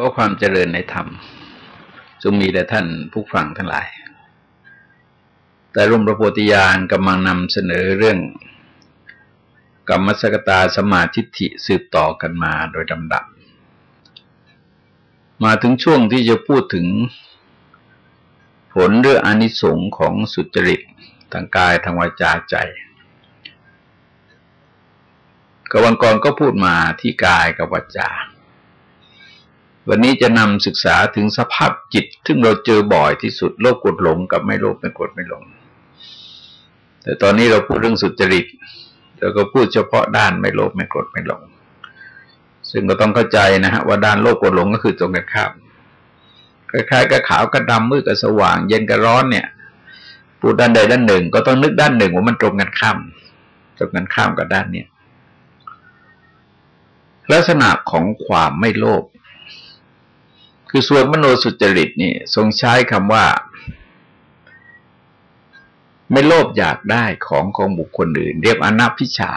ก็ความเจริญในธรรมจงมีแด่ท่านผู้ฟังทั้งหลาย แต่ร่มพระโพธิญาณกำลังนำเสนอเรื่องกรรมสกตาสมาธิิสืบต่อกันมาโดยลำดับ มาถึงช่วงที่จะพูดถึง ผลเรื่องอนิสงค์ของสุจริตทางกายทางวาจาใจกวันก่อนก็พูดมาที่กายกับวาจา วันนี้จะนำศึกษาถึงสภาพจิต ซึ่งเราเจอบ่อยที่สุดโลภกดหลงกับไม่โลภไม่กดไม่หลง แต่ตอนนี้เราพูดเรื่องสุจริตเราก็พูดเฉพาะด้านไม่โลภไม่กดไม่หลง ซึ่งก็ต้องเข้าใจนะฮะว่าด้านโลภกดหลงก็คือตรงกันข้ามคล้ายๆกับขาวกับดำมืดกับสว่าง เย็นกับร้อนเนี่ย พูดด้านใดด้านหนึ่ง ก็ต้องนึกด้านหนึ่งว่ามันตรงกันข้ามตรงกันข้ามกับด้านเนี้ยลักษณะของความไม่โลภ คือส่วนมโนสุจริตนี่ทรงใช้คำว่า ไม่โลภอยากได้ของของบุคคลอื่น เรียกอนาพิชา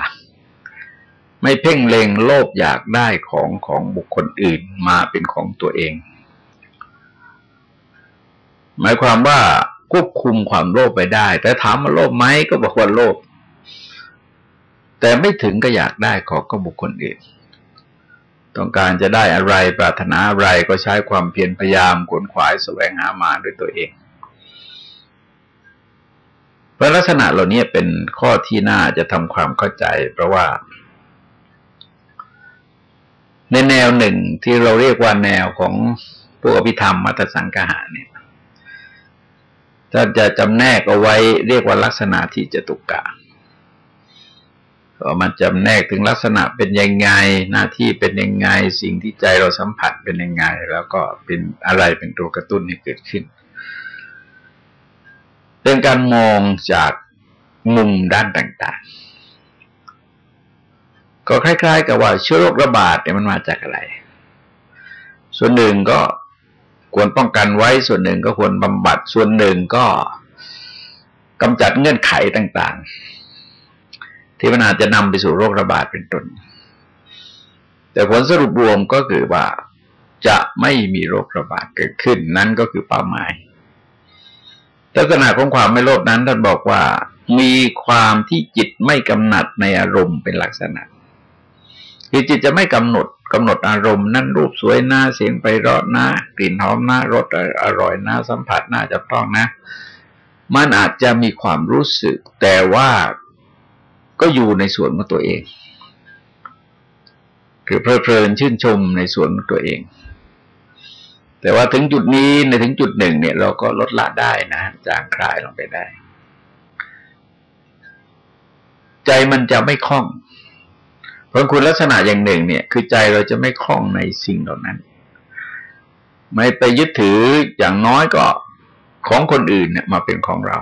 ไม่เพ่งเล็งโลภอยากได้ของของบุคคลอื่นมาเป็นของตัวเอง หมายความว่าควบคุมความโลภไปได้ แต่ถามว่าโลภไหมก็บอกว่าโลภแต่ไม่ถึงก็อยากได้ของของบุคคลอื่น ต้องการจะได้อะไรปรารถนาอะไรก็ใช้ความเพียรพยายามขวนขวายแสวงหามาด้วยตัวเองเพราะลักษณะเหล่านี้เป็นข้อที่น่าจะทำความเข้าใจ เพราะว่า ในแนวหนึ่งที่เราเรียกว่าแนวของพวกอภิธรรมมัตสังกหาเนี่ยถ้าจะจำแนกเอาไว้เรียกว่าลักษณะที่จะตุกกะ ก็มันจำแนกถึงลักษณะเป็นยังไง หน้าที่เป็นยังไง สิ่งที่ใจเราสัมผัสเป็นยังไง แล้วก็เป็นอะไรเป็นตัวกระตุ้นให้เกิดขึ้นเรื่องการมองจากมุมด้านต่างๆ ก็คล้าย ๆ กับว่าเชื้อโรคระบาดเนี่ยมันมาจากอะไร ส่วนหนึ่งก็ควรป้องกันไว้ ส่วนหนึ่งก็ควรบำบัด ส่วนหนึ่งก็กำจัดเงื่อนไขต่าง ๆ ที่มันอาจจะนำไปสู่โรคระบาดเป็นต้น แต่ผลสรุปรวมก็คือว่าจะไม่มีโรคระบาดเกิดขึ้นนั่นก็คือเป้าหมายลักษณะของความไม่โลภนั้นท่านบอกว่า มีความที่จิตไม่กำหนัดในอารมณ์เป็นลักษณะคือจิตจะไม่กำหนดกำหนดอารมณ์นั่นรูปสวยหน้าเสียงไปรอดนะกลิ่นหอมหน้ารสอร่อยนะสัมผัสน่าจะต้องนะ มันอาจจะมีความรู้สึก แต่ว่า ก็อยู่ในส่วนของตัวเอง คือเพลิดเพลินชื่นชมในส่วนของตัวเอง แต่ว่าถึงจุดนี้ในถึงจุดหนึ่งเนี่ย เราก็ลดละได้นะจางคลายลงไปได้ ใจมันจะไม่คล่อง เพราะคุณลักษณะอย่างหนึ่ง เนี่ย คือใจเราจะไม่คล่องในสิ่งเหล่านั้น ไม่ไปยึดถืออย่างน้อยก็ของคนอื่นเนี่ยมาเป็นของเรา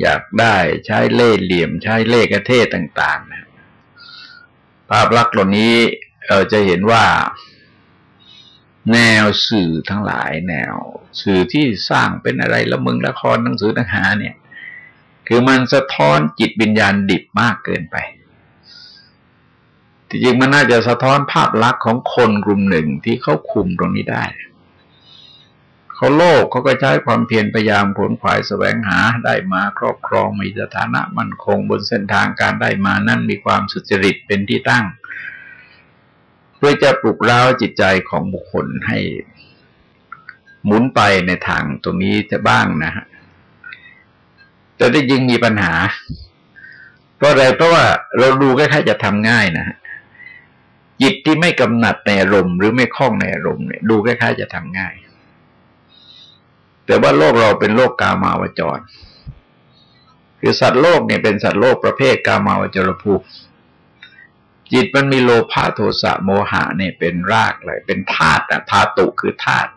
อยากได้ใช้เล่ห์เหลี่ยม ใช้เล่ห์กระเทศต่าง ๆ นะ ภาพลักษณ์เหล่านี้เราจะเห็นว่า แนวสื่อทั้งหลายแนว สื่อที่สร้างเป็นอะไรละมึงละครหนังสือหนังหาเนี่ย คือมันสะท้อนจิตวิญญาณดิบมากเกินไปจริงๆมันน่าจะสะท้อนภาพลักษณ์ของคนกลุ่มหนึ่งที่เขาคุมตรงนี้ได้ เขาโลกเขาก็ใช้ความเพียรพยายามผลขวายแสวงหาได้มาครอบครองมีสถานะมั่นคงบนเส้นทางการได้มานั่นมีความสุจริตเป็นที่ตั้ง เพื่อจะปลุกเร้าจิตใจของบุคคลให้หมุนไปในทางตรงนี้จะบ้างนะฮะแต่ได้ยิงมีปัญหา เพราะอะไรเพราะว่าเราดูคล้ายๆจะทำง่ายนะฮะจิตที่ไม่กำหนัดในอารมณ์หรือไม่คล้องในอารมณ์เนี่ยดูคล้ายๆจะทำง่าย แต่ว่าโลกเราเป็นโลกกามาวจร คือสัตว์โลกเนี่ยเป็นสัตว์โลกประเภทกามาวจรภูมิจิตมันมีโลภะโทสะโมหะเนี่ยเป็นรากเลย เป็นธาตุธาตุคือธาตุ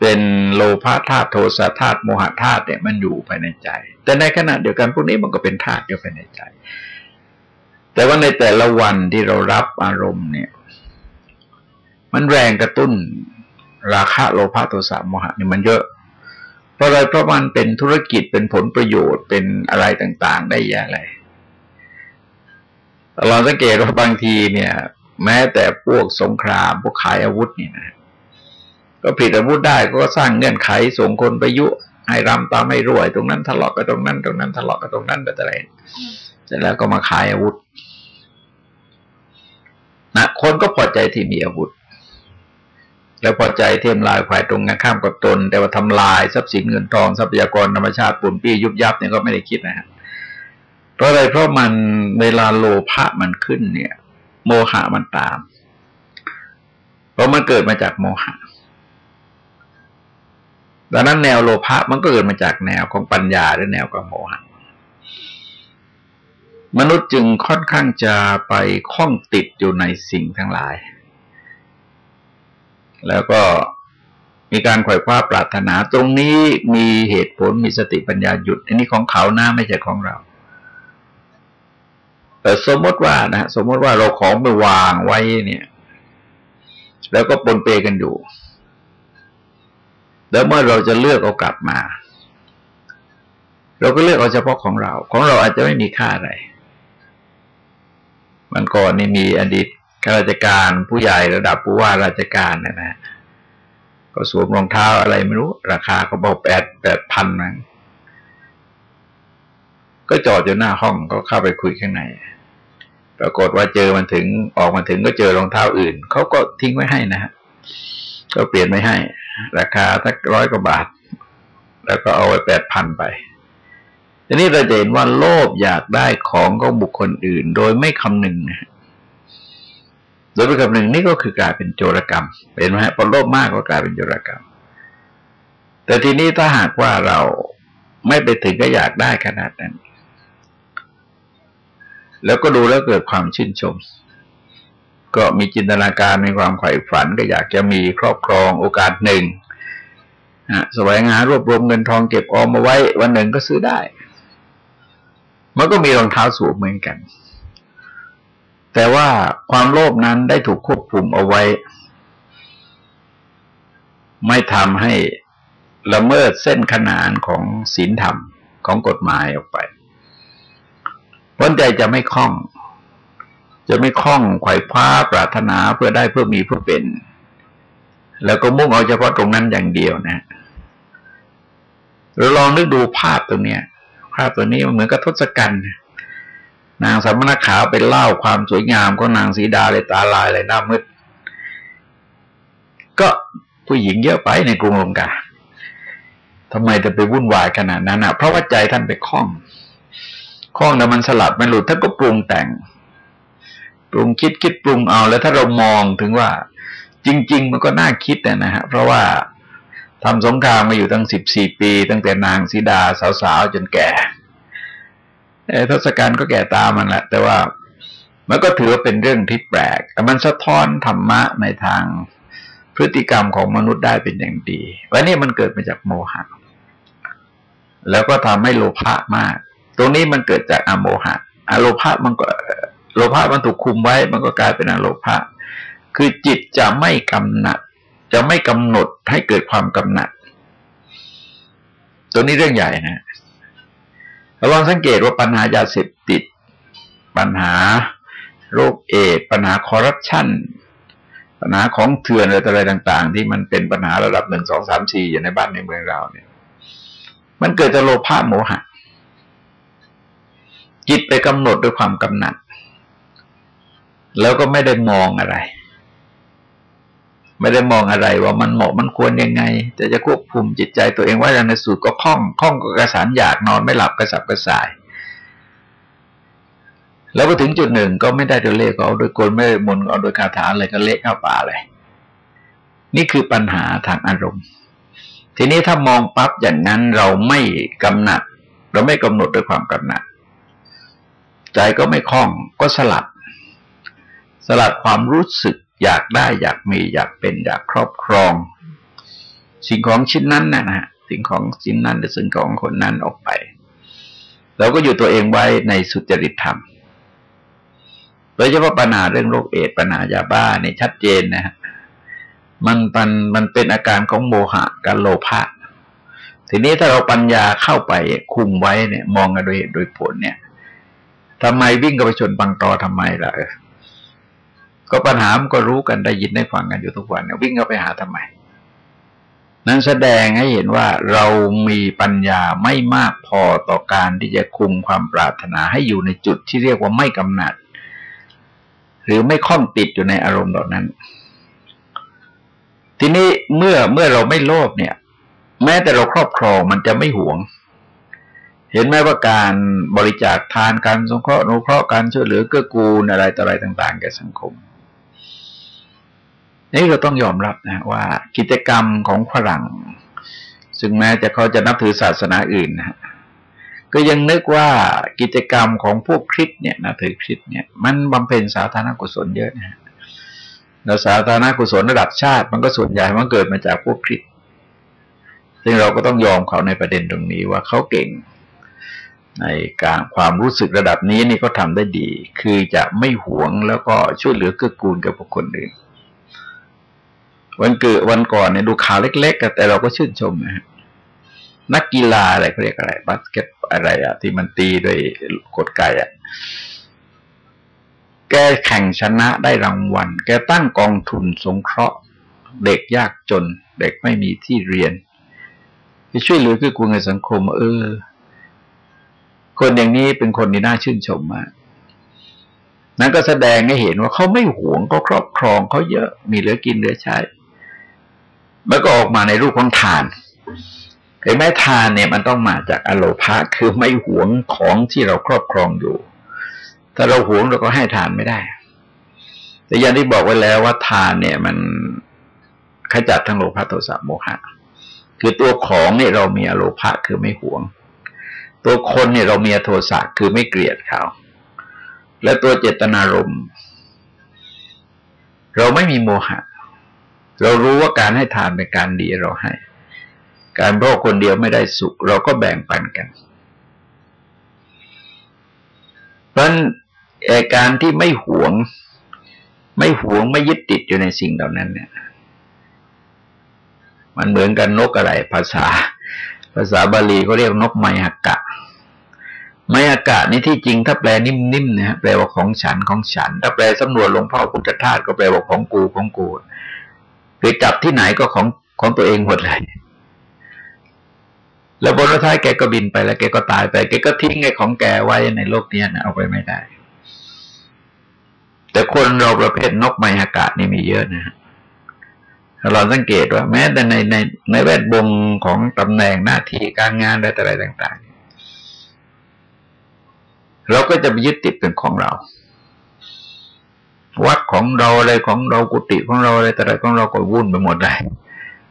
เป็นโลภะธาตุโทสะธาตุโมหะธาตุเนี่ยมันอยู่ภายในใจ แต่ในขณะเดียวกันพวกนี้มันก็เป็นธาตุอยู่ภายในใจ แต่ว่าในแต่ละวันที่เรารับอารมณ์เนี่ย มันแรงกระตุ้น ราคะโลภะโทสะโมหะนี่มันเยอะ เพราะอะไรเพราะมันเป็นธุรกิจเป็นผลประโยชน์เป็นอะไรต่างๆ ได้ยาอะไรเราสังเกตว่าบางทีเนี่ย แม้แต่พวกสงครามพวกขายอาวุธนี่นะก็ผิดอาวุธได้ก็สร้างเงื่อนไขส่งคนไปยุ ให้รำตามไม่รวย ตรงนั้นทะเลาะกันตรงนั้น ตรงนั้นทะเลาะกันตรงนั้นอะไรเสร็จแล้วก็มาขายอาวุธนะคนก็พอใจที่มีอาวุธ แล้วพอใจเทียมลายฝ่ายตรงกันข้ามกับตน แต่ว่าทำลายทรัพย์สินเงินทองทรัพยากรธรรมชาติปุ่นปี้ยุบยับเนี่ยก็ไม่ได้คิดนะฮะเพราะอะไรเพราะมันเวลาโลภะมันขึ้นเนี่ย โมหะมันตาม เพราะมันเกิดมาจากโมหะดังนั้นแนวโลภะมันก็เกิดมาจากแนวของปัญญาหรือแนวของโมหะมนุษย์จึงค่อนข้างจะไปคล้องติดอยู่ในสิ่งทั้งหลาย แล้วก็มีการขวายคว้าปรารถนาตรงนี้มีเหตุผลมีสติปัญญาหยุด อันนี้ของเขานะไม่ใช่ของเราแต่สมมติว่านะสมมติว่าเราของไปวางไว้เนี่ย แล้วก็ปนเปกันอยู่ แล้วเมื่อเราจะเลือกเอากลับมา เราก็เลือกเอาเฉพาะของเรา ของเราอาจจะไม่มีค่าอะไร มันก่อนนี่มีอดีต ข้าราชการผู้ใหญ่ระดับผู้ว่าราชการเนี่ยนะ ก็สวมรองเท้าอะไรไม่รู้ ราคาก็บอกแปดแปดพันมั้งก็จอดอยู่หน้าห้องก็เข้าไปคุยข้างในปรากฏว่าเจอมันถึงออกมาถึงก็เจอรองเท้าอื่นเขาก็ทิ้งไว้ให้นะฮะก็เปลี่ยนไม่ให้ ราคาสักร้อยกว่าบาท แล้วก็เอาไว้แปดพันไปทีนี้เราจะเห็นว่าโลภอยากได้ของของบุคคลอื่น โดยไม่คำนึงนะ ดยไม่คำนึงนี่ก็คือกลายเป็นโจรกรรมเห็นไหมฮะพอโลภมากก็กลายเป็นโจรกรรม แต่ทีนี้ถ้าหากว่าเราไม่ไปถึงก็อยากได้ขนาดนั้น แล้วก็ดูแล้วเกิดความชื่นชม ก็มีจินตนาการมีความใฝ่ฝันก็อยากจะมีครอบครองโอกาสหนึ่งแสวยงารวบรวมเงินทองเก็บออมมาไว้ วันหนึ่งก็ซื้อได้ มันก็มีรองเท้าสูงเหมือนกัน แต่ว่าความโลภนั้นได้ถูกควบคุมเอาไว้ ไม่ทำให้ละเมิดเส้นขนานของศีลธรรมของกฎหมายออกไปพ้นใจจะไม่คล้อง จะไม่คล้องไขว่คว้าปรารถนาเพื่อได้เพื่อมีเพื่อเป็น แล้วก็มุ่งเอาเฉพาะตรงนั้นอย่างเดียวนะเราลองนึกดูภาพตรงเนี้ย ภาพตัวนี้มันเหมือนกับทศกัณฐ์ นางสมณขาวไปเล่าความสวยงามของนางสีดาเลยตาลายเลยหน้ามืด ก็ผู้หญิงเยอะไปในกรุงลงกาทำไมจะไปวุ่นวายขนาดนั้นอะเพราะว่าใจท่านไปคล้องคล้องแล้วมันสลัดไม่หลุดท่านก็ปรุงแต่ง ปรุงคิดคิดปรุงเอาแล้วถ้าเรามองถึงว่า จริง ๆ มันก็น่าคิดนะฮะเพราะว่าทำสงครามมาอยู่ตั้งสิบสี่ปี ตั้งแต่นางสีดาสาวๆจนแก่ ทศกัณฐ์ก็แก่ตามันแหละแต่ว่ามันก็ถือว่าเป็นเรื่องที่แปลก มันสะท้อนธรรมะในทางพฤติกรรมของมนุษย์ได้เป็นอย่างดีวันนี้มันเกิดมาจากโมหะ แล้วก็ทำให้โลภะมาก ตรงนี้มันเกิดจากอโมหะอโลภะมันก็โลภะมันถูกคุมไว้ มันก็กลายเป็นอโลภะ คือจิตจะไม่กำหนัด จะไม่กำหนดให้เกิดความกำหนัด ตัวนี้เรื่องใหญ่นะ เระวังสังเกตว่าปัญหายาเสพติด ปัญหาโรคเอดปัญหาคอร์รัปชันปัญหาของเถื่อนอะไรต่าง ๆ ที่มันเป็นปัญหาระดับหนึ่งสองสามสี่อยู่ในบ้านในเมืองเราเนี่ย มันเกิดจากโลภะโมหะ จิตไปกำหนดด้วยความกำหนัด แล้วก็ไม่ได้มองอะไร ไม่ได้มองอะไรว่ามันเหมาะมันควรยังไงจะจะควบคุมจิตใจตัวเองว่าอย่างในสุดก็คล้องคล้องกับกระสานอยากนอนไม่หลับกระสับกระส่าย แล้วพอถึงจุดหนึ่งก็ไม่ได้โดยเลขเอาโดยกลไม่ได้มนเอาโดยคาถาอะไรก็เละเข้าป่าเลย นี่คือปัญหาทางอารมณ์ ทีนี้ถ้ามองปั๊บอย่างนั้นเราไม่กำหนัด เราไม่กำหนดด้วยความกำหนัด ใจก็ไม่คล้องก็สลับสลัดความรู้สึก อยากได้อยากมีอยากเป็นอยากครอบครอง สิ่งของชิ้นนั้นนะฮะสิ่งของชิ้นนั้นหรือสิ่งของคนนั้นออกไปเราก็อยู่ตัวเองไว้ในสุจริตธรรมโดยเฉพาะปัญหาเรื่องโรคเอดปัญหายาบ้าเนี่ยชัดเจนนะฮะมันมันมันเป็นอาการของโมหะกับโลภะทีนี้ถ้าเราปัญญาเข้าไปคุมไว้เนี่ย มองกันโดยเหตุโดยผลเนี่ยทำไมวิ่งกับไปชนบังตอทำไมล่ะ ก็ปัญหามันก็รู้กันได้ยินได้ฟังกันอยู่ทุกวันเนี่ยวิ่งเข้าไปหาทำไม นั้นแสดงให้เห็นว่าเรามีปัญญาไม่มากพอต่อการที่จะคุมความปรารถนาให้อยู่ในจุดที่เรียกว่าไม่กำหนัด หรือไม่คล้องติดอยู่ในอารมณ์เหล่านั้น ทีนี้เมื่อเมื่อเราไม่โลภเนี่ย แม้แต่เราครอบครองมันจะไม่หวงเห็นไหมว่าการบริจาคทานการสงเคราะห์นุเคราะห์การช่วยเหลือเกื้อกูลอะไรต่ออะไรต่าง ๆ แก่สังคม นี่เราต้องยอมรับนะว่ากิจกรรมของฝรั่ง ซึ่งแม้จะเขาจะนับถือศาสนาอื่นนะก็ยังนึกว่ากิจกรรมของพวกคริสเนี่ยนับถือคริสเนี่ย มันบำเพ็ญสาธารณกุศลเยอะนะแล้วสาธารณกุศลระดับชาติ มันก็ส่วนใหญ่มันเกิดมาจากพวกคริสซึ่งเราก็ต้องยอมเขาในประเด็นตรงนี้ว่าเขาเก่ง ในการความรู้สึกระดับนี้นี่ก็ทำได้ดี คือจะไม่หวงแล้วก็ช่วยเหลือเกื้อกูลกับบุคคลอื่น วันเกิดวันก่อนเนี่ยดูข่าวเล็ก ๆ แต่เราก็ชื่นชมนะฮะนักกีฬาอะไรเขาเรียกอะไรบาสเกตอะไรอะที่มันตีโดยกดไก่อะแกแข่งชนะได้รางวัล แกตั้งกองทุนสงเคราะห์ เด็กยากจน เด็กไม่มีที่เรียนจะช่วยเหลือเกื้อกูลในสังคม เออ คนอย่างนี้เป็นคนที่น่าชื่นชมมากนั้นก็แสดงให้เห็นว่าเขาไม่หวงเขาครอบครองเขาเยอะมีเหลือกินเหลือใช้ มันก็ออกมาในรูปของทานเห็นไหมทานเนี่ยมันต้องมาจากอโลภาคือไม่หวงของที่เราครอบครองอยู่ ถ้าเราหวงเราก็ให้ทานไม่ได้ แต่อย่างที่บอกไว้แล้วว่าทานเนี่ยมันขจัดทั้งโลภะโทสะโมหะ คือตัวของเนี่ยเรามีอโลภะคือไม่หวง ตัวคนเนี่ยเรามีโทสะคือไม่เกลียดเขา และตัวเจตนารมณ์เราไม่มีโมหะ เรารู้ว่าการให้ทานเป็นการดีเราให้ การเพราะคนเดียวไม่ได้สุข เราก็แบ่งปันกัน เพราะการที่ไม่หวง ไม่หวงไม่ยึดติดอยู่ในสิ่งเหล่านั้น เนี่ย มันเหมือนกันนกอะไร ภาษา ภาษาบาลีเขาเรียกนกไมหักกะไมหกะนี่ที่จริงถ้าแปลนิ่มๆนะแปลว่าของฉันของฉัน ถ้าแปลสำนวนหลวงพ่อพุทธทาสก็แปลว่าของกูของกู คือจับที่ไหนก็ของของตัวเองหมดเลยแล้วบนท้ายแกก็บินไปแล้วแกก็ตายไปแกก็ทิ้งไอ้ของแกไว้ในโลกนี้นะเอาไปไม่ได้ แต่คนเราประเภทนกไมหากะนี่มีเยอะนะฮะเราสังเกตว่า แม้แต่ในในในแวดวงของตำแหน่งหน้าที่การงานอะไรต่างๆ เราก็จะไปยึดติดเป็นของเรา วัดของเราอะไรของเรากุฏิของเราอะไรแต่อะไรของเราก็วุ่นไปหมดเลย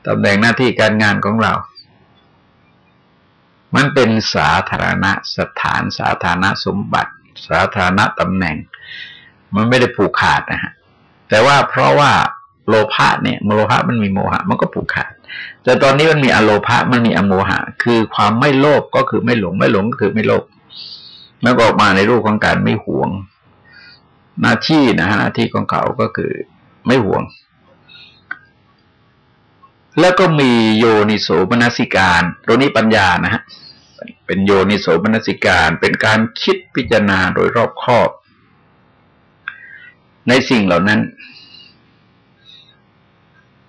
ตำแหน่งหน้าที่การงานของเรา มันเป็นสาธารณสถาน สาธารณสมบัติ สาธารณตำแหน่ง มันไม่ได้ผูกขาดนะฮะ แต่ว่าเพราะว่าโลภะเนี่ยโลภะมันมีโมหะ มันก็ผูกขาด แต่ตอนนี้มันมีอโลภะมันมีอโมหะ คือความไม่โลภก็คือไม่หลง ไม่หลงก็คือไม่โลภมันก็ออกมาในรูปของการไม่หวง หน้าที่นะฮะหน้าที่ของเขาก็คือไม่ห่วง แล้วก็มีโยนิโสมนสิการตัวนี้ปัญญานะฮะเป็นโยนิโสมนสิการเป็นการคิดพิจารณาโดยรอบคอบ ในสิ่งเหล่านั้น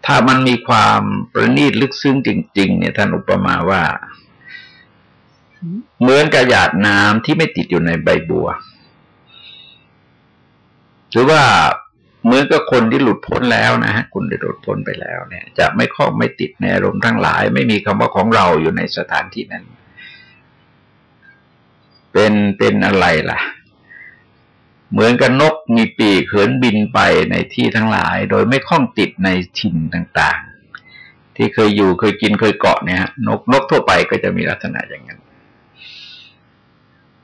ถ้ามันมีความประณีตลึกซึ้งจริง ๆ เนี่ยท่านอุปมาว่า เหมือนกระยาดน้ำที่ไม่ติดอยู่ในใบบัว หรือว่าเหมือนกับคนที่หลุดพ้นแล้วนะฮะคุณได้หลุดพ้นไปแล้วเนี่ย จะไม่ข้องไม่ติดในอารมณ์ทั้งหลาย ไม่มีคำว่าของเราอยู่ในสถานที่นั้น เป็นเป็นอะไรล่ะ เหมือนกับนกมีปีกเหินบินไปในที่ทั้งหลาย โดยไม่ข้องติดในถิ่นต่าง ๆ ที่เคยอยู่เคยกินเคยเกาะเนี่ยนกนกทั่วไปก็จะมีลักษณะอย่างนั้น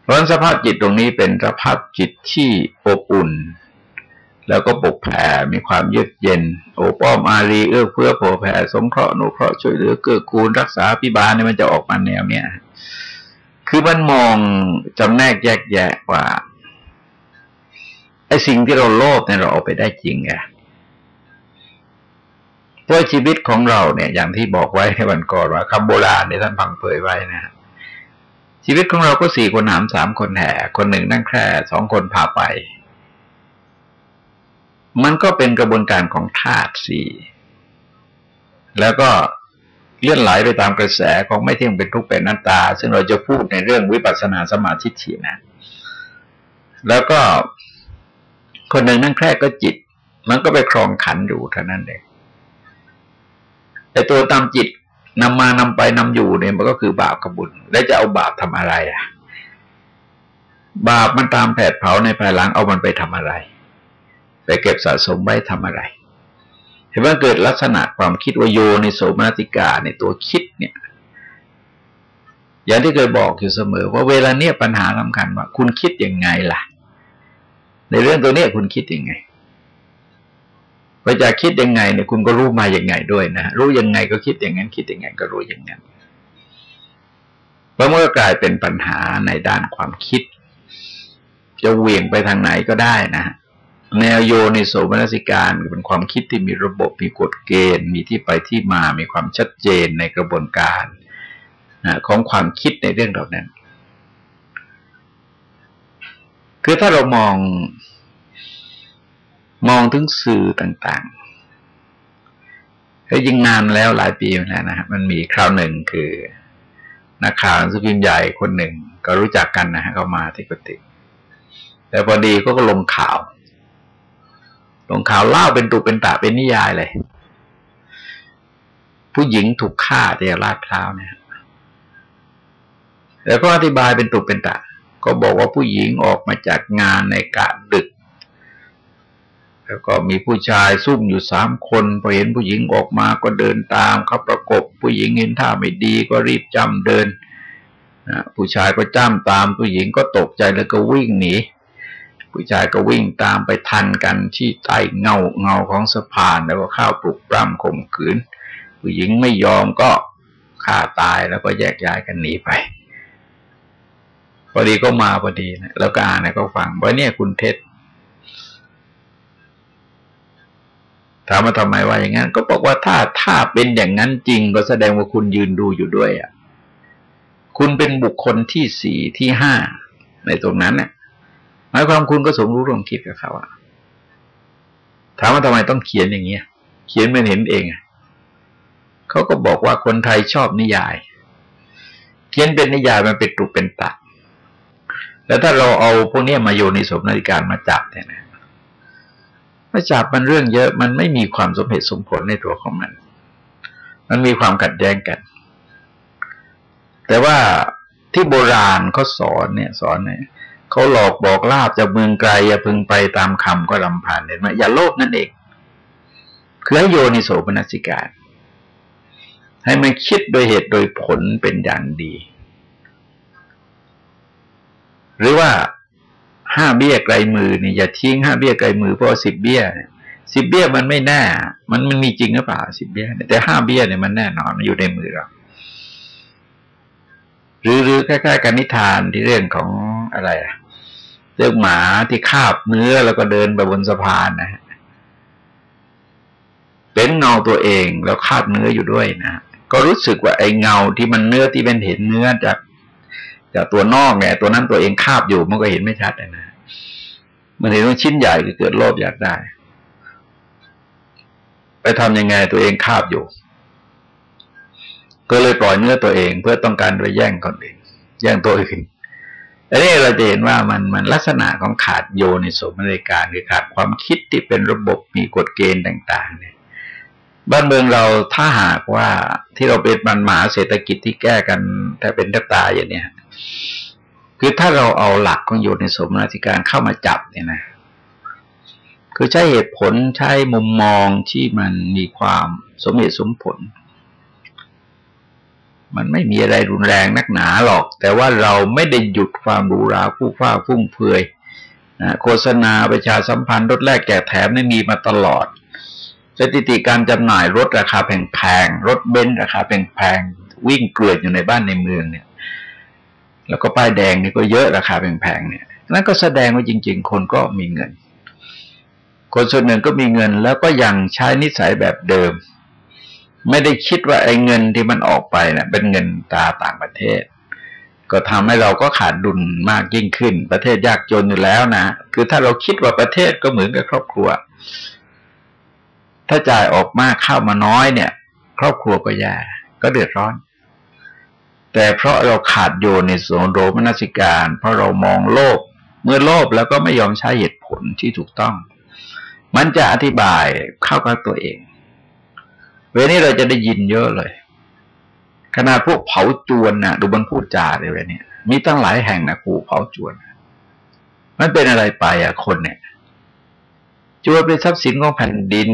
เพราะสภาพจิตตรงนี้เป็นสภาพจิตที่อบอุ่น แล้วก็ปกแผ่มีความเยือกเย็น โอป้อมอารีเอื้อเฟื้อโผแผ่สงเคราะห์นุเคราะห์ช่วยเหลือเกื้อกูลรักษาพิบาลเนี่ยมันจะออกมาแนวเนี้ยคือมันมองจำแนกแยกแยะว่าไอ้สิ่งที่เราโลภเนี่ยเราเอาไปได้จริงไงเพราะชีวิตของเราเนี่ย อย่างที่บอกไว้ในวันก่อนว่าคำโบราณเนี่ยท่านพังเผยไว้นะ ชีวิตของเราก็สี่คนหามสามคนแห่ คนหนึ่งนั่งแคร่สองคนพาไป มันก็เป็นกระบวนการของธาตุสี่แล้วก็เลื่อนไหลไปตามกระแสของไม่เที่ยงเป็นทุกข์เป็นนัตตา ซึ่งเราจะพูดในเรื่องวิปัสสนาสมาธิฐินะ แล้วก็คนหนึ่งนั่งแค่ก็จิต มันก็ไปครองขันอยู่เท่านั้นเองแต่ตัวตามจิตนำมานำไปนำอยู่เนี่ยมันก็คือบาปกับบุญ แล้วจะเอาบาปทำอะไรอะ บาปมันตามแผดเผาในภายหลังเอามันไปทำอะไร ไปเก็บสะสมไว้ทำอะไร เห็นว่าเกิดลักษณะความคิดวโยในโสมนติกาในตัวคิดเนี่ย อย่างที่เคยบอกอยู่เสมอ ว่าเวลาเนี้ยปัญหาสำคัญว่า คุณคิดยังไงล่ะ ในเรื่องตัวเนี้ยคุณคิดยังไงว่าจะคิดยังไงเนี่ยคุณก็รู้มาอย่างไงด้วยนะรู้ยังไงก็คิดอย่างนั้นคิดอย่างไงก็รู้อย่างนั้นเพราะเมื่อกลายเป็นปัญหาในด้านความคิด จะเหวี่ยงไปทางไหนก็ได้นะ แนวโยในโสมนสิการเป็นความคิดที่มีระบบมีกฎเกณฑ์ มีที่ไปที่มามีความชัดเจนในกระบวนการของความคิดในเรื่องเหล่านั้น คือถ้าเรามองมองถึงสื่อต่างๆก็ยิงนานแล้วหลายปีแล้วนะฮะมันมีคราวหนึ่งคือนักข่าวสุพิมพ์ใหญ่คนหนึ่ง ก็รู้จักกันนะฮะเขามาที่กติแต่พอดีก็ก็ลงข่าว ลงข่าวเล่าเป็นตุเป็นตาเป็นนิยายเลย ผู้หญิงถูกฆ่าแต่ลาดพร้าวเนี่ยแล้วก็อธิบายเป็นตุเป็นตาก็บอกว่าผู้หญิงออกมาจากงานในกะดึก แล้วก็มีผู้ชายซุ่มอยู่สามคนพอเห็นผู้หญิงออกมาก็เดินตามเขาประกบ ผู้หญิงเห็นท่าไม่ดีก็รีบจำเดินผู้ชายก็จ้ำตามผู้หญิงก็ตกใจแล้วก็วิ่งหนี ผู้ชายก็วิ่งตามไปทันกันที่ใต้เงาเงาของสะพานแล้วก็เข้าปลุกปล้ำข่มขืน ผู้หญิงไม่ยอมก็ฆ่าตายแล้วก็แยกย้ายกันหนีไป พอดีก็มาพอดีนะแล้วก็อ่านก็ฟังว่าเนี่ยคุณเท็จถามมาทำไมว่าอย่างนั้น ก็บอกว่าถ้าถ้าเป็นอย่างนั้นจริง ก็แสดงว่าคุณยืนดูอยู่ด้วยอะคุณเป็นบุคคลที่สี่ที่ห้าในตรงนั้นเนี่ย หมายความคุณก็สมรู้ร่วมคิดกับเขาอะถามว่าทำไมต้องเขียนอย่างเงี้ย เขียนไม่เห็นเองเขาก็บอกว่าคนไทยชอบนิยาย เขียนเป็นนิยายมันเป็นตุเป็นตะแล้วถ้าเราเอาพวกนี้มาโยนในสมนาฬิการมาจับเนี่ยนะมาจับมันเรื่องเยอะมันไม่มีความสมเหตุสมผลในตัวของมัน มันมีความขัดแย้งกัน แต่ว่าที่โบราณเขาสอนเนี่ย สอนเนี่ย เขาหลอกบอกลาบจากเมืองไกลอย่าพึงไปตามคำก็ลำพันเห็นไหมอย่าโลภนั่นเองคือให้โยนิโสปนสิการ ให้มันคิดโดยเหตุโดยผลเป็นอย่างดี หรือว่าห้าเบี้ยไกลมือนี่อย่าทิ้งห้าเบี้ยไกลมือเพราะสิบเบี้ยสิบเบี้ยมันไม่แน่ มันมันมีจริงหรือเปล่าสิบเบี้ย แต่ห้าเบี้ยเนี่ยมันแน่นอนมันอยู่ในมือเรา คล้ายๆ กันนิทานที่เรื่องของอะไรเรื่องหมาที่คาบเนื้อแล้วก็เดินไปบนสะพานนะฮะเป็นเงาตัวเองแล้วคาบเนื้ออยู่ด้วยนะก็รู้สึกว่าไอ้เงาที่มันเนื้อที่เป็นเห็นเนื้อจากจากตัวนอกเนี่ยตัวนั้นตัวเองคาบอยู่มันก็เห็นไม่ชัดนะมันเห็นว่าชิ้นใหญ่ก็เกิดโลภอยากได้ ไปทำยังไงตัวเองคาบอยู่ ก็เลยปล่อยเนื้อตัวเองเพื่อต้องการไปแย่งคนอื่น แย่งตัวอื่นอันนี้เราจะเห็นว่ามันมันลักษณะของขาดโยในสมริการคือขาดความคิดที่เป็นระบบมีกฎเกณฑ์ต่าง ๆ เนี่ย บ้านเมืองเราถ้าหากว่าที่เราเป็นมันหมาเศรษฐกิจที่แก้กันแต่เป็นตาอย่างเนี้ยคือถ้าเราเอาหลักของโยนในสมนาธิการเข้ามาจับเนี่ยนะคือใช้เหตุผลใช้มุมมองที่มันมีความสมเหตุสมผล มันไม่มีอะไรรุนแรงนักหนาหรอก แต่ว่าเราไม่ได้หยุดความรูราผู้ฟ้าฟุ่มเฟือยนะโฆษณาประชาสัมพันธ์รถแรกแจกแถมนี่มีมาตลอดสถิติการจำหน่ายรถราคาแพงๆรถเบนซ์ราคาแพงๆวิ่งเกลื่อนอยู่ในบ้านในเมืองเนี่ย แล้วก็ป้ายแดงนี่ก็เยอะราคาแพงๆเนี่ยนั่นก็แสดงว่าจริง ๆ คนก็มีเงิน คนส่วนหนึ่งก็มีเงินแล้วก็ยังใช้นิสัยแบบเดิม ไม่ได้คิดว่าไอ้เงินที่มันออกไปเนะ่ยเป็นเงินตาต่างประเทศ ก็ทำให้เราก็ขาดดุลมากยิ่งขึ้น ประเทศยากจนอยู่แล้วนะคือถ้าเราคิดว่าประเทศก็เหมือนกับครอบครัว ถ้าจ่ายออกมากเข้ามาน้อยเนี่ย ครอบครัวก็แย่ก็เดือดร้อน แต่เพราะเราขาดโยนในส่วนโรมนสิการ เพราะเรามองโลภเมื่อโลภแล้วก็ไม่ยอมใช้เหตุผลที่ถูกต้อง มันจะอธิบายเข้ากับตัวเอง เวลนี้เราจะได้ยินเยอะเลย ขนาดพวกเผาจวนนะ่ะ ดูมันพูดจาเลยเนี่ยมีตั้งหลายแห่งนะกูเผาจวนมันเป็นอะไรไปอะคนเนี่ยจวนเป็นทรัพย์สินของแผ่นดิน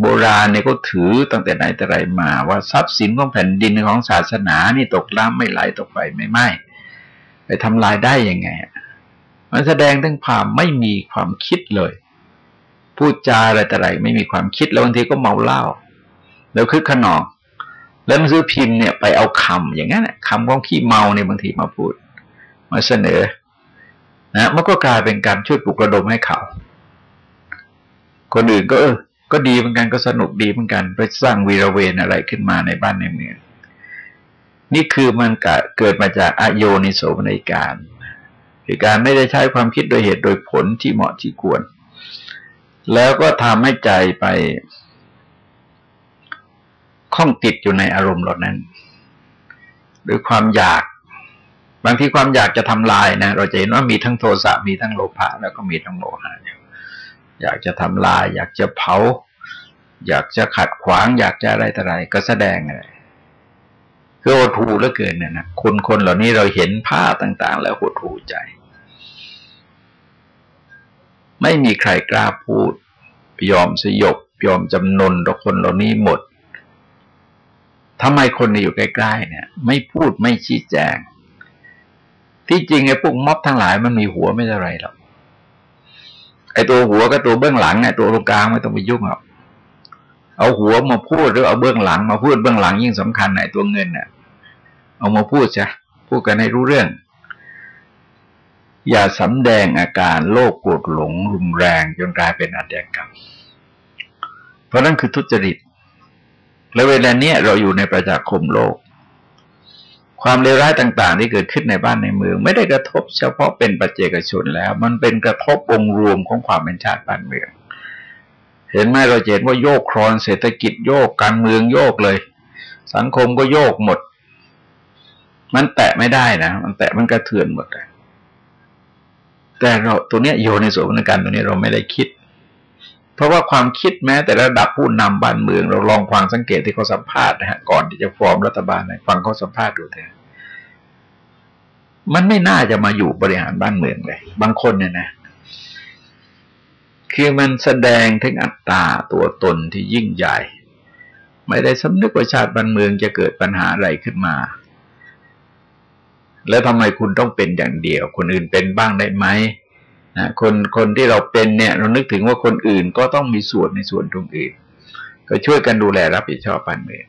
โบราณเนี่ยก็ถือตั้งแต่ไหนแต่ไรมา ว่าทรัพย์สินของแผ่นดินของศาสนานี่ตกล้ำไม่ไหลตกไปไม่ไหมไปทำลายได้ยังไงมันแสดงถึงความไม่มีความคิดเลย พูดจาอะไรแต่ไรไม่มีความคิดแล้วบางทีก็เมาเหล้า แล้วคึกขนอง แล้วมันซื้อพิมพ์เนี่ยไปเอาคำอย่างนั้นคำของขี้เมาเนี่ยบางทีมาพูด มาเสนอนะมันก็กลายเป็นการช่วยปลุกระดมให้เขา คนอื่นก็เออ ก็ดีเหมือนกันก็สนุกดีเหมือนกัน ไปสร้างวีรเวรอะไรขึ้นมาในบ้านในเมืองนี่คือมันเกิดมาจากอโยนิโสมนการคือการไม่ได้ใช้ความคิดโดยเหตุโดยผลที่เหมาะที่ควร แล้วก็ทำให้ใจไป ข้องติดอยู่ในอารมณ์เหล่านั้น หรือความอยาก บางทีความอยากจะทำลายนะ เราจะเห็นว่ามีทั้งโทสะมีทั้งโลภะแล้วก็มีทั้งโมหะอยากจะทำลาย อยากจะเผา อยากจะขัดขวาง อยากจะอะไรต่ออะไรก็แสดงอะไรคือโหดหูเหลือเกินเนี่ยนะคนคนเหล่านี้เราเห็นภาพต่าง ๆ แล้วหดหูใจ ไม่มีใครกล้าพูด ยอมสยบ ยอมจำนนต่อคนเหล่านี้หมด ทำไมคนที่อยู่ใกล้ๆเนี่ย ไม่พูดไม่ชี้แจง ที่จริงไอ้พวกม็อบทั้งหลายมันมีหัวไม่เท่ไรหรอกไอ้ตัวหัวกับตัวเบื้องหลังไอ้ตัวตรงกลางไม่ต้องไปยุ่งหรอกเอาหัวมาพูดหรือเอาเบื้องหลัง มาพูดเบื้องหลังยิ่งสำคัญไอ้ตัวเงินเนี่ยเอามาพูดจ้ะพูดกันให้รู้เรื่อง อย่าสำแดงอาการโลภโกรธหลง รุนแรงจนกลายเป็นอัตยกรรมเพราะนั่นคือทุจริต และเวลาเนี้ยเราอยู่ในประชาคมโลก ความเลวร้ายต่าง ๆ ที่เกิดขึ้นในบ้านในเมือง ไม่ได้กระทบเฉพาะเป็นปัจเจกชนแล้ว มันเป็นกระทบองค์รวมของความเป็นชาติบ้านเมือง เห็นไหมเราเห็นว่าโยกครอนเศรษฐกิจโยกการเมืองโยกเลย สังคมก็โยกหมด มันแตะไม่ได้นะมันแตะมันกระเทือนหมดแต่เราตัวเนี้ยโยในส่วนของการตัวนี้เราไม่ได้คิด เพราะว่าความคิดแม้แต่ระดับผู้นำบ้านเมือง เราลองฟังสังเกตที่เขาสัมภาษณ์นะฮะก่อนที่จะฟอร์มรัฐบาลนะฟังเขาสัมภาษณ์ดูเถอะมันไม่น่าจะมาอยู่บริหารบ้านเมืองเลย บางคนเนี่ยนะ คือมันแสดงถึงอัตตาตัวตนที่ยิ่งใหญ่ ไม่ได้สำนึกว่าชาติบ้านเมืองจะเกิดปัญหาอะไรขึ้นมา แล้วทำไมคุณต้องเป็นอย่างเดียว คนอื่นเป็นบ้างได้ไหม นะคนคนที่เราเป็นเนี่ย เรานึกถึงว่าคนอื่นก็ต้องมีส่วนในส่วนตรงอื่น ก็ช่วยกันดูแลรับผิดชอบปันเมือง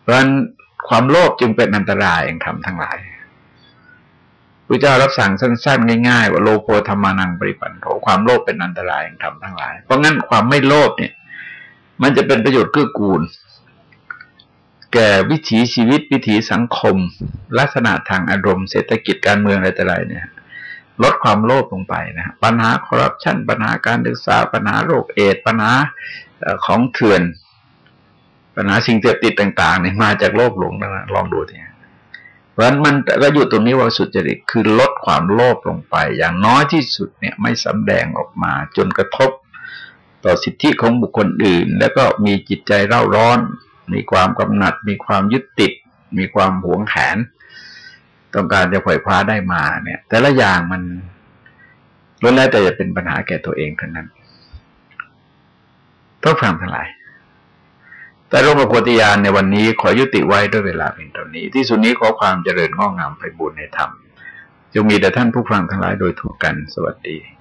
เพราะนั้นความโลภจึงเป็นอันตรายอย่างทำทั้งหลายพระเจ้ารับสั่งสั้นๆง่ายๆว่าโลโภธรรมานังปริปันโถความโลภเป็นอันตรายอย่างทำทั้งหลาย เพราะงั้นความไม่โลภเนี่ย มันจะเป็นประโยชน์เกื้อกูล แก่วิถีชีวิตวิถีสังคม ลักษณะทางอารมณ์เศรษฐกิจการเมืองอะไรต่ออะไรเนี่ย ลดความโลภลงไปนะปัญหาคอร์รัปชันปัญหาการศึกษาปัญหาโรคเอดปัญหาของเถื่อน ปัญหาสิ่งเสพติดต่างๆเนี่ยมาจากโลภหลงนะลองดูทีเพราะฉะนั้นมันก็อยู่ตรงนี้ว่าสุจริตคือลดความโลภลงไป อย่างน้อยที่สุดเนี่ยไม่สำแดงออกมาจนกระทบต่อสิทธิของบุคคลอื่น แล้วก็มีจิตใจเร่าร้อน มีความกำหนัด มีความยึดติด มีความหวงแหน ต้องการจะปล่อยคว้าได้มาเนี่ย แต่ละอย่างมันล้วนแล้วแต่จะเป็นปัญหาแก่ตัวเองเท่านั้นต้องฟังทั้งหลาย แต่ร่มโพธิยานในวันนี้ขอยุติไว้ด้วยเวลาเพียงเท่านี้ ที่สุดนี้ขอความเจริญงอกงามไปบุญในธรรมจงมีแต่ท่านผู้ฟังทั้งหลายโดยทั่วกัน สวัสดี